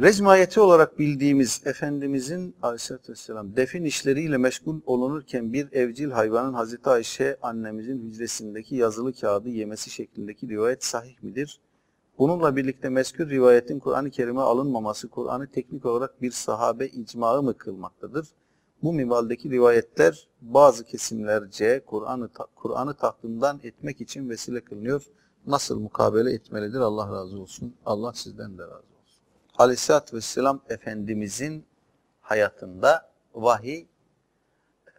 Recm ayeti olarak bildiğimiz Efendimizin aleyhissalatü vesselam defin işleriyle meşgul olunurken bir evcil hayvanın Hazreti Ayşe annemizin hücresindeki yazılı kağıdı yemesi şeklindeki rivayet sahih midir? Bununla birlikte meskür rivayetin Kur'an-ı Kerim'e alınmaması Kur'an'ı teknik olarak bir sahabe icmağı mı kılmaktadır? Bu minvaldeki rivayetler bazı kesimlerce Kur'an'ı Kur'an'ı tahtından etmek için vesile kılınıyor. Nasıl mukabele etmelidir? Allah razı olsun. Allah sizden de razı. Aleyhisselatü Vesselam Efendimizin hayatında vahiy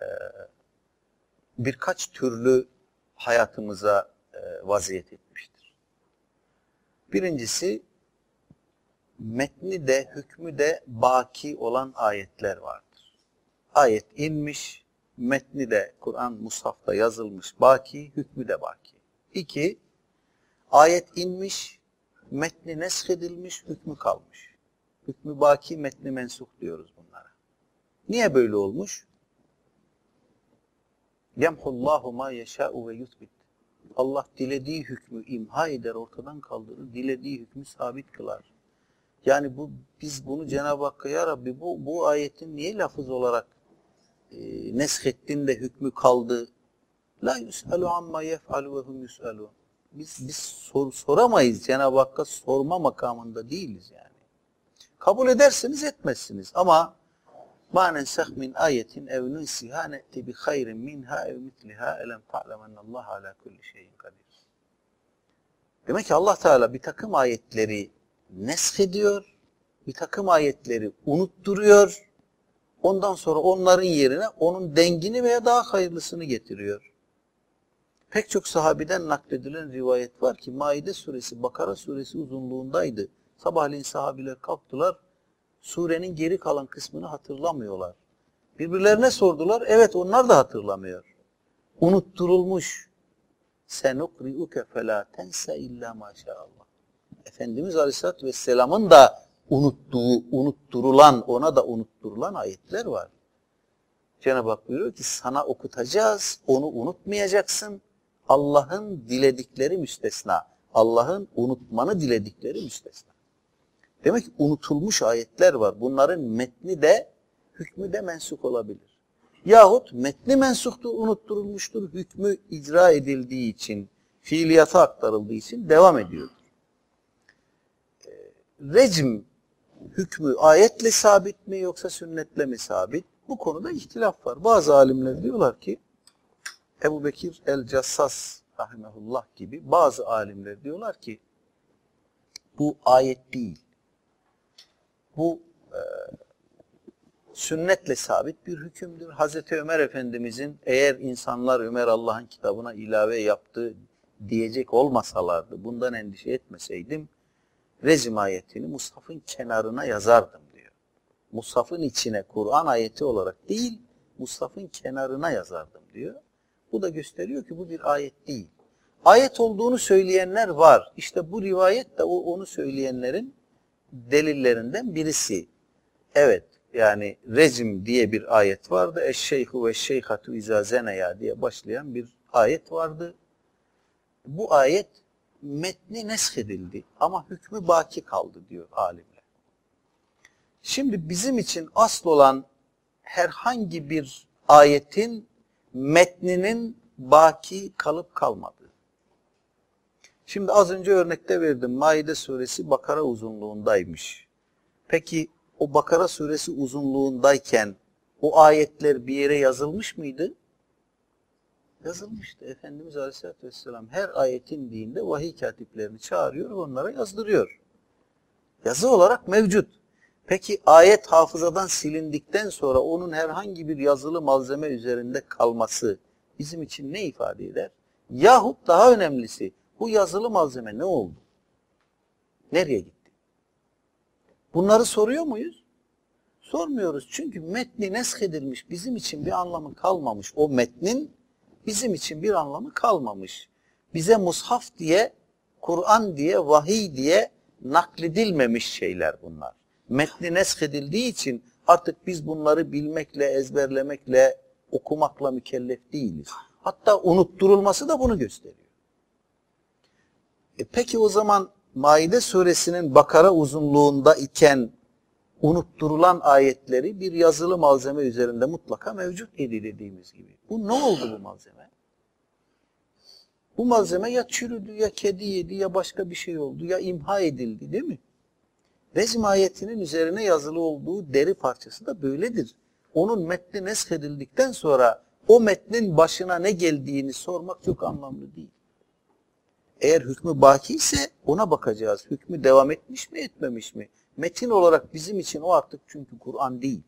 e, birkaç türlü hayatımıza e, vaziyet etmiştir. Birincisi metni de hükmü de baki olan ayetler vardır. Ayet inmiş, metni de Kur'an Musaf'ta yazılmış baki, hükmü de baki. İki, ayet inmiş, metni neshedilmiş, hükmü kalmış. Hükmü baki metni mensuh diyoruz bunlara. Niye böyle olmuş? Yemhullahu ma yeşâ'u ve yutbit. Allah dilediği hükmü imha eder, ortadan kaldırır. Dilediği hükmü sabit kılar. Yani bu biz bunu Cenab-ı Hakk'a ya Rabbi bu, bu ayetin niye lafız olarak e, neshettin de hükmü kaldı? La yus'alu amma yef'alu ve hum yus'alun. Biz, biz sor, soramayız Cenab-ı Hakk'a sorma makamında değiliz yani. Kabul edersiniz etmezsiniz ama ma nensah min ayetin ev nunsiha ne'ti bi hayrin minha ev mitliha elem ta'lemennallah ala kulli şeyin kadir. Demek ki Allah Teala bir takım ayetleri nesk ediyor, bir takım ayetleri unutturuyor, ondan sonra onların yerine onun dengini veya daha hayırlısını getiriyor. Pek çok sahabiden nakledilen rivayet var ki Maide suresi, Bakara suresi uzunluğundaydı. Sabahleyin sahabiler kalktılar. Surenin geri kalan kısmını hatırlamıyorlar. Birbirlerine sordular. Evet onlar da hatırlamıyor. Unutturulmuş. Senukri'uke felâ tense illa maşallah. Efendimiz Aleyhisselatü Vesselam'ın da unuttuğu, unutturulan, ona da unutturulan ayetler var. Cenab-ı Hak buyuruyor ki sana okutacağız, onu unutmayacaksın. Allah'ın diledikleri müstesna. Allah'ın unutmanı diledikleri müstesna. Demek ki unutulmuş ayetler var. Bunların metni de hükmü de mensuk olabilir. Yahut metni mensuktur, unutturulmuştur, hükmü icra edildiği için, fiiliyata aktarıldığı için devam ediyor. Ee, recm hükmü ayetle sabit mi yoksa sünnetle mi sabit? Bu konuda ihtilaf var. Bazı alimler diyorlar ki Ebu Bekir el-Cassas rahimehullah gibi bazı alimler diyorlar ki bu ayet değil bu e, sünnetle sabit bir hükümdür. Hazreti Ömer Efendimizin eğer insanlar Ömer Allah'ın kitabına ilave yaptı diyecek olmasalardı, bundan endişe etmeseydim, rezim ayetini Mushaf'ın kenarına yazardım diyor. Mushaf'ın içine Kur'an ayeti olarak değil, Mushaf'ın kenarına yazardım diyor. Bu da gösteriyor ki bu bir ayet değil. Ayet olduğunu söyleyenler var. İşte bu rivayet de onu söyleyenlerin delillerinden birisi. Evet yani rejim diye bir ayet vardı. Eşşeyhu ve şeyhatu izâ zeneya diye başlayan bir ayet vardı. Bu ayet metni neshedildi ama hükmü baki kaldı diyor alimler. Şimdi bizim için asıl olan herhangi bir ayetin metninin baki kalıp kalmadı. Şimdi az önce örnekte verdim. Maide suresi Bakara uzunluğundaymış. Peki o Bakara suresi uzunluğundayken o ayetler bir yere yazılmış mıydı? Yazılmıştı. Efendimiz Aleyhisselatü Vesselam her ayetin dinde vahiy katiplerini çağırıyor onlara yazdırıyor. Yazı olarak mevcut. Peki ayet hafızadan silindikten sonra onun herhangi bir yazılı malzeme üzerinde kalması bizim için ne ifade eder? Yahut daha önemlisi bu yazılı malzeme ne oldu? Nereye gitti? Bunları soruyor muyuz? Sormuyoruz. Çünkü metni neshedilmiş. Bizim için bir anlamı kalmamış. O metnin bizim için bir anlamı kalmamış. Bize mushaf diye, Kur'an diye, vahiy diye nakledilmemiş şeyler bunlar. Metni neshedildiği için artık biz bunları bilmekle, ezberlemekle, okumakla mükellef değiliz. Hatta unutturulması da bunu gösteriyor. E peki o zaman Maide suresinin Bakara uzunluğunda iken unutturulan ayetleri bir yazılı malzeme üzerinde mutlaka mevcut idi dediğimiz gibi. Bu ne oldu bu malzeme? Bu malzeme ya çürüdü ya kedi yedi ya başka bir şey oldu ya imha edildi değil mi? Vezm ayetinin üzerine yazılı olduğu deri parçası da böyledir. Onun metni nesk edildikten sonra o metnin başına ne geldiğini sormak çok anlamlı değil. Eğer hükmü baki ise ona bakacağız. Hükmü devam etmiş mi etmemiş mi? Metin olarak bizim için o artık çünkü Kur'an değil.